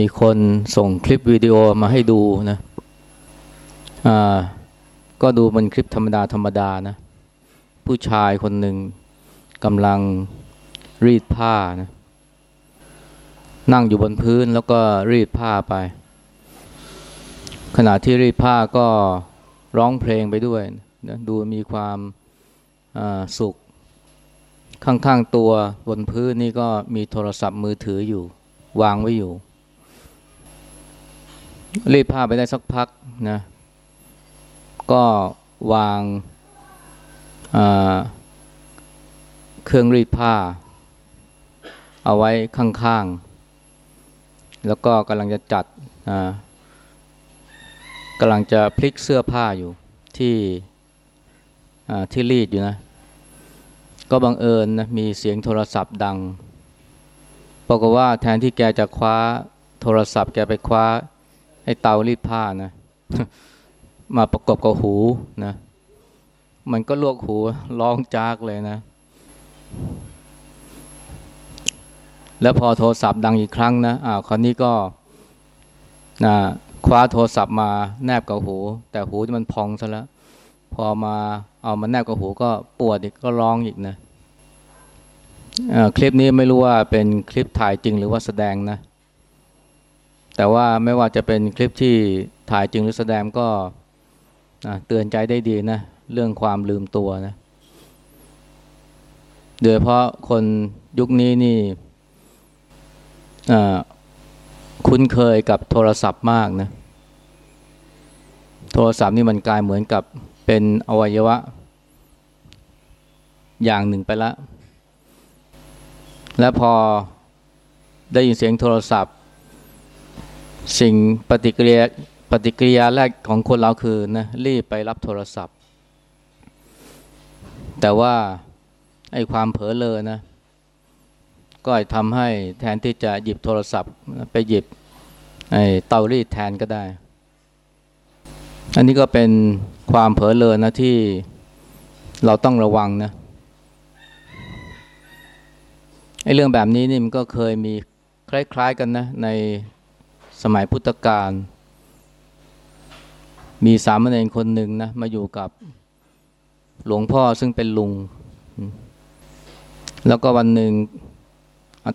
มีคนส่งคลิปวิดีโอมาให้ดูนะอ่าก็ดูมันคลิปธรรมดาธรรมดานะ ผู้ชายคนหนึ่งกำลังรีดผ้านะนั่งอยู่บนพื้นแล้วก็รีดผ้าไป ขณะที่รีดผ้าก็ร้องเพลงไปด้วยนะดูมีความสุข ข้างๆตัวบนพื้นนี่ก็มีโทรศัพท์มือถืออยู่ วางไว้อยู่ รีดผ้าไปได้สักพักนะ ก็วางเครื่องรีดผ้า เอาไว้ข้างๆ แล้วก็กำลังจะจัดกำลังจะพลิกเสื้อผ้าอยู่ที่ที่รีดอยู่นะ ก็บังเอิญนะมีเสียงโทรศัพท์ดังบอกว่าแทนที่แกจะคว้าโทรศัพท์แกไปคว้า อ้เตารีดผ้านะ มาประกบกับหูนะ มันก็ลวกหูร้องจากเลยนะ แล้วพอโทรศัพท์ดังอีกครั้งนะอ่าคราวนี้ก็นะคว้าโทรศัพท์มาแนบกับหู แต่หูมันพองซะแล้ว พอมาเอามาแนบกับหูก็ปวดอีกก็ร้องอีกนะคลิปนี้ไม่รู้ว่าเป็นคลิปถ่ายจริงหรือว่าแสดงนะ แต่ว่าไม่ว่าจะเป็นคลิปที่ถ่ายจริงหรือแสดงก็เตือนใจได้ดีนะ เรื่องความลืมตัวนะโดยเพราะคนยุคนี้นี่คุ้นเคยกับโทรศัพท์มากนะ โทรศัพท์นี่มันกลายเหมือนกับเป็นอวัยวะ อย่างหนึ่งไปแล้วและพอได้ยินเสียงโทรศัพท์ สิ่งปฏิกิริยาปฏิกิริยาแรกของคนเราคือนะรีบไปรับโทรศัพท์ แต่ว่าไอ้ความเผลอเลอนะ ก็ทำให้แทนที่จะหยิบโทรศัพท์ ไปหยิบไอ้เตารีดแทนก็ได้ อันนี้ก็เป็นความเผลอเลอนะที่เราต้องระวังนะไอ้เรื่องแบบนี้นี่มันก็เคยมีคล้าย ๆกันนะใน สมัยพุทธกาลมีสามเณรคนหนึ่งนะ มาอยู่กับหลวงพ่อซึ่งเป็นลุง แล้วก็วันหนึ่ง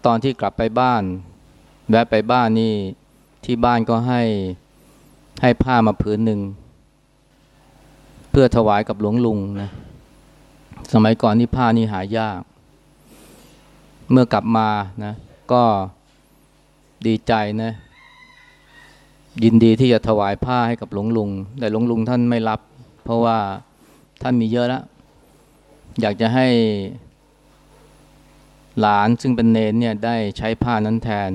ตอนที่กลับไปบ้าน แวะไปบ้านนี่ที่บ้านก็ให้ให้ผ้ามาผืนหนึ่ง เพื่อถวายกับหลวงลุงนะสมัยก่อนนี่ผ้านี่หายาก เมื่อกลับมานะ ก็ดีใจนะ ยินดีที่จะถวายผ้าให้กับหลวงลุง แต่หลวงลุงท่านไม่รับ เพราะว่าท่านมีเยอะแล้ว อยากจะให้หลานซึ่งเป็นเนนเนี่ยได้ใช้ผ้านั้นแทน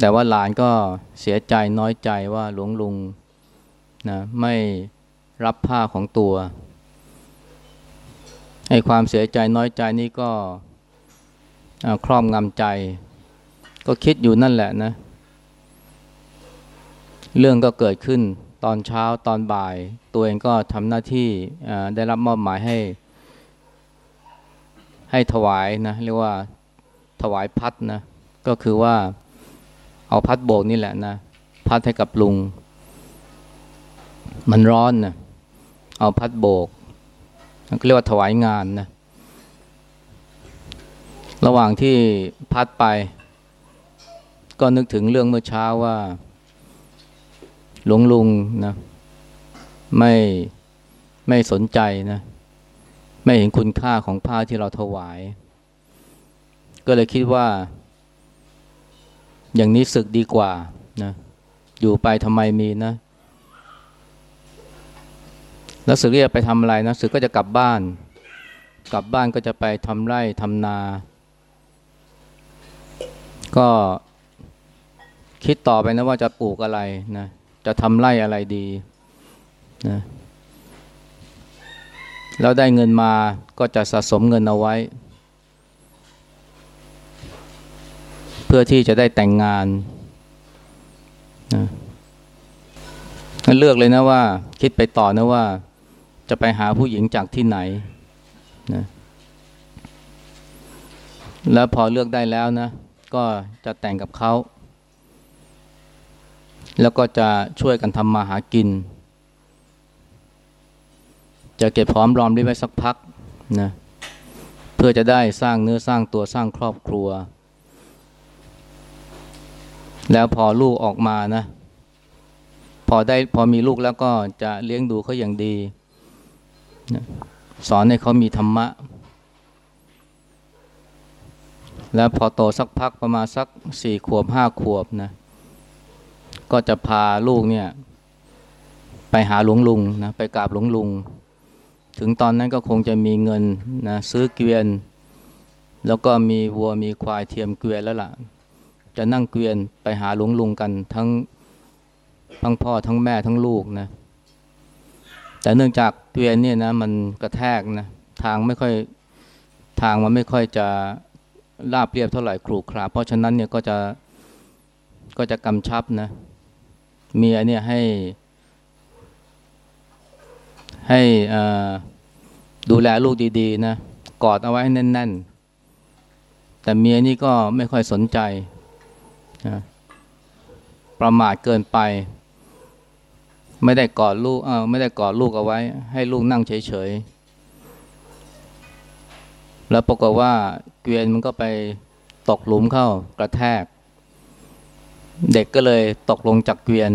แต่ว่าหลานก็เสียใจน้อยใจว่าหลวงลุงนะไม่รับผ้าของตัวให้ความเสียใจน้อยใจนี่ก็ครอบงำใจ ก็คิดอยู่นั่นแหละนะเเรื่องก็เกิดขึ้นตอนเช้าตอนบ่าย ตัวเองก็ทำหน้าที่ได้รับมอบหมายให้ ให้ถวายนะเรียกว่าถวายพัดนะก็คือว่าเอาพัดโบกนี่แหละนะพัดให้กับลุง มันร้อนนะเอาพัดโบกเรียกว่าถวายงานนะระหว่างที่พัดไป ก็นึกถึงเรื่องเมื่อเช้าว่า หลวงลุงนะไม่ไม่สนใจนะ ไม่เห็นคุณค่าของผ้าที่เราถวาย ก็เลยคิดว่า อย่างนี้ศึกดีกว่านะอยู่ไปทำไมมีนะ แล้วศึกเรียกไปทำอะไรนะศึกก็จะกลับบ้าน กลับบ้านก็จะไปทำไร่ทำนา ก็คิดต่อไปนะว่าจะปลูกอะไรนะ จะทำไร่อะไรดีนะแล้วได้เงินมาก็จะสะสมเงินเอาไว้ เพื่อที่จะได้แต่งงานนะเลือกเลยนะว่า คิดไปต่อนะว่า จะไปหาผู้หญิงจากที่ไหนนะแล้วพอเลือกได้แล้วนะ ก็จะแต่งกับเขา แล้วก็จะช่วยกันทำมาหากิน จะเก็บพร้อมรอมริบไว้สักพักนะเพื่อจะได้สร้างเนื้อสร้างตัวสร้างครอบครัว แล้วพอลูกออกมานะ พอได้พอมีลูกแล้วก็จะเลี้ยงดูเขาอย่างดีนะสอนให้เขามีธรรมะ แล้วพอโตสักพักประมาณสักสี่ขวบห้าขวบนะ ก็จะพาลูกเนี่ย ไปหาหลวงลุงนะไปกราบหลวงลุง ถึงตอนนั้นก็คงจะมีเงินนะซื้อเกวียน แล้วก็มีวัวมีควายเทียมเกวียนแล้วล่ะ จะนั่งเกวียนไปหาหลวงลุงกันทั้งทั้งพ่อทั้งแม่ทั้งลูกนะแต่เนื่องจากเกวียนเนี่ยนะมันกระแทกนะทางไม่ค่อยทางมันไม่ค่อยจะราบเรียบเท่าไหร่ครูคราเพราะฉะนั้นเนี่ยก็จะก็จะกำชับนะ เมียเนี่ยให้ ให้ดูแลลูกดีๆ นะ กอดเอาไว้แน่น ๆ แต่เมียนี่ก็ไม่ค่อยสนใจนะประมาทเกินไป ไม่ได้กอดลูกเออไม่ได้กอดลูกเอาไว้ ให้ลูกนั่งเฉยๆ แล้วปรากฏว่าเกวียนมันก็ไปตกหลุมเข้ากระแทก เด็กก็เลยตกลงจากเกวียน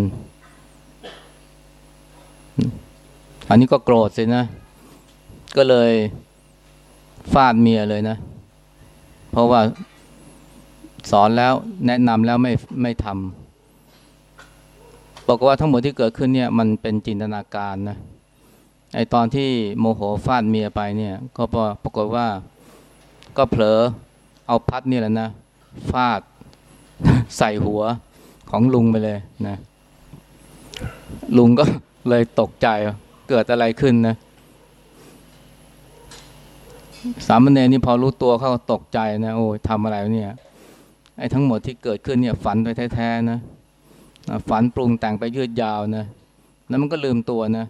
อันนี้ก็โกรธสินะ ก็เลยฟาดเมียเลยนะ เพราะว่าสอนแล้วแนะนำแล้วไม่ไม่ทำบอกว่าทั้งหมดที่เกิดขึ้นเนี่ย มันเป็นจินตนาการนะไอตอนที่โมโหฟาดเมียไปเนี่ย ก็ปรากฏว่าก็เผลอเอาพัดนี่แหละนะ ฟาดใส่หัว ของลุงไปเลยนะ ลุงก็เลยตกใจเกิดอะไรขึ้นนะ สามเณรนี่พอรู้ตัวเขาตกใจนะ โอ้ยทำอะไรเนี่ยไอ้ทั้งหมดที่เกิดขึ้นเนี่ย ฝันไปแท้ๆนะฝันปรุงแต่งไปยืดยาวนะแล้วมันก็ลืมตัวนะ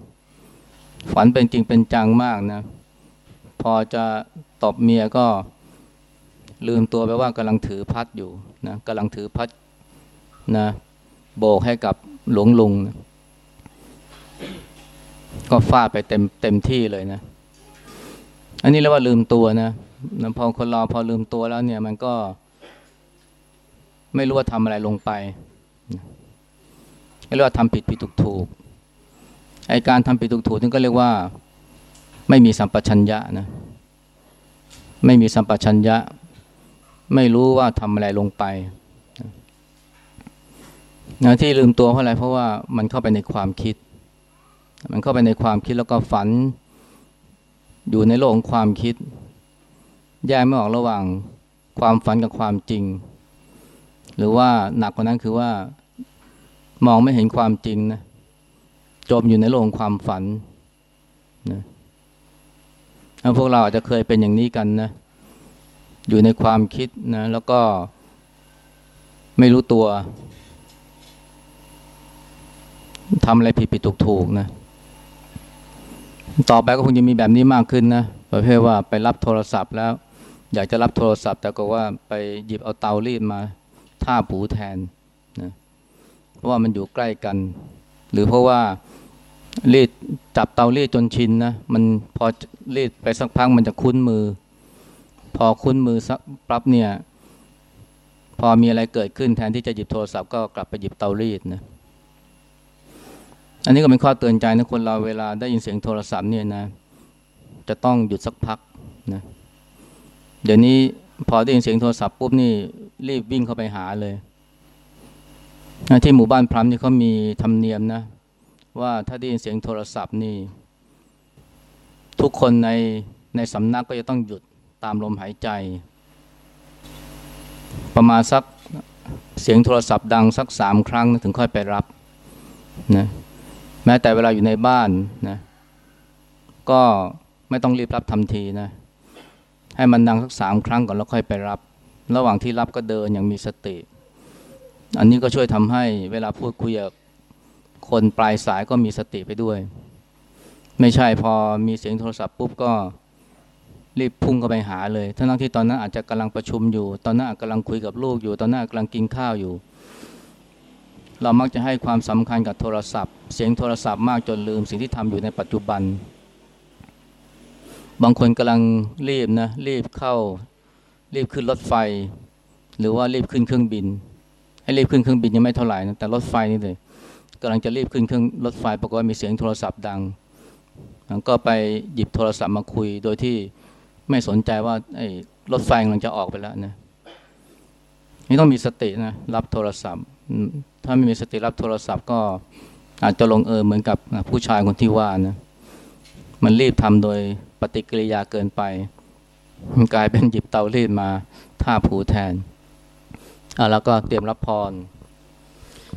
ฝันเป็นจริงเป็นจังมากนะ พอจะตบเมียก็ลืมตัวไปว่ากำลังถือพัดอยู่นะกำลังถือพัด นะโบกให้กับหลวงลุงนะก็ฟาดไปเต็มเต็มที่เลยนะ อันนี้เรียกว่าลืมตัวนะนะพอคนเราพอลืมตัวแล้วเนี่ยมันก็ ไม่รู้ว่าทำอะไรลงไปเรียกว่าทำผิดผิดถูกถูกไอการทำผิดถูกถูกนี่ก็เรียกว่า ไม่มีสัมปชัญญะนะ ไม่มีสัมปชัญญะ ไม่รู้ว่าทำอะไรลงไป นะที่ลืมตัวเพราะอะไรเพราะว่ามันเข้าไปในความคิด มันเข้าไปในความคิดแล้วก็ฝัน อยู่ในโลกของความคิด แยกไม่ออกระหว่างความฝันกับความจริง หรือว่าหนักกว่านั้นคือว่ามองไม่เห็นความจริงนะจมอยู่ในโลกของความฝันนะพวกเราอาจจะเคยเป็นอย่างนี้กันนะอยู่ในความคิดนะแล้วก็ไม่รู้ตัว ทำอะไรผิดผิดถูกถูกนะ ต่อไปก็คงจะมีแบบนี้มากขึ้นนะประเภทว่าไปรับโทรศัพท์แล้ว อยากจะรับโทรศัพท์ แต่ก็ว่าไปหยิบเอาเตารีดมาท่าผูแทนนะเพราะว่ามันอยู่ใกล้กัน หรือเพราะว่ารีดจับเตารีดจนชินนะมันพอรีดไปสักพักมันจะคุ้นมือ พอคุ้นมือสักปั๊บเนี่ย พอมีอะไรเกิดขึ้นแทนที่จะหยิบโทรศัพท์ก็กลับไปหยิบเตารีดนะ อันนี้ก็เป็นข้อเตือนใจนะคนเราเวลาได้ยินเสียงโทรศัพท์เนี่ยนะ จะต้องหยุดสักพักนะเดี๋ยวนี้พอได้ยินเสียงโทรศัพท์ปุ๊บนี่รีบวิ่งเข้าไปหาเลยที่หมู่บ้านพรำนี่เขามีธรรมเนียมนะ ว่าถ้าได้ยินเสียงโทรศัพท์นี่ ทุกคนในในสำนักก็จะต้องหยุดตามลมหายใจ ประมาณสักเสียงโทรศัพท์ดังสักสามครั้งถึงค่อยไปรับนะ แม้แต่เวลาอยู่ในบ้านนะก็ไม่ต้องรีบรับทันทีนะให้มันดังสักสามครั้งก่อนแล้วค่อยไปรับ ระหว่างที่รับก็เดินอย่างมีสติ อันนี้ก็ช่วยทำให้เวลาพูดคุยกับคนปลายสายก็มีสติไปด้วย ไม่ใช่พอมีเสียงโทรศัพท์ปุ๊บก็รีบพุ่งเข้าไปหาเลยทั้งที่ตอนนั้นอาจจะกำลังประชุมอยู่ ตอนนั้นกำลังคุยกับลูกอยู่ ตอนนั้นกำลังกินข้าวอยู่ เรามักจะให้ความสำคัญกับโทรศัพท์ เสียงโทรศัพท์มากจนลืมสิ่งที่ทำอยู่ในปัจจุบัน บางคนกำลังรีบนะรีบเข้า รีบขึ้นรถไฟ หรือว่ารีบขึ้นเครื่องบิน ให้รีบขึ้นเครื่องบินยังไม่เท่าไหร่นะแต่รถไฟนี่เลยกำลังจะรีบขึ้นเครื่องรถไฟปรากฏว่ามีเสียงโทรศัพท์ดังก็ไปหยิบโทรศัพท์มาคุยโดยที่ไม่สนใจว่าไอ้รถไฟกำลังจะออกไปแล้วนะ นี่ต้องมีสตินะรับโทรศัพท์ ถ้าไม่มีสติรับโทรศัพท์ก็อาจจะลงเอยเหมือนกับผู้ชายคนที่ว่านะมันรีบทำโดยปฏิกิริยาเกินไป กลายเป็นหยิบเตารีดมาท่าผูแทนอะแล้วก็เตรียมรับพร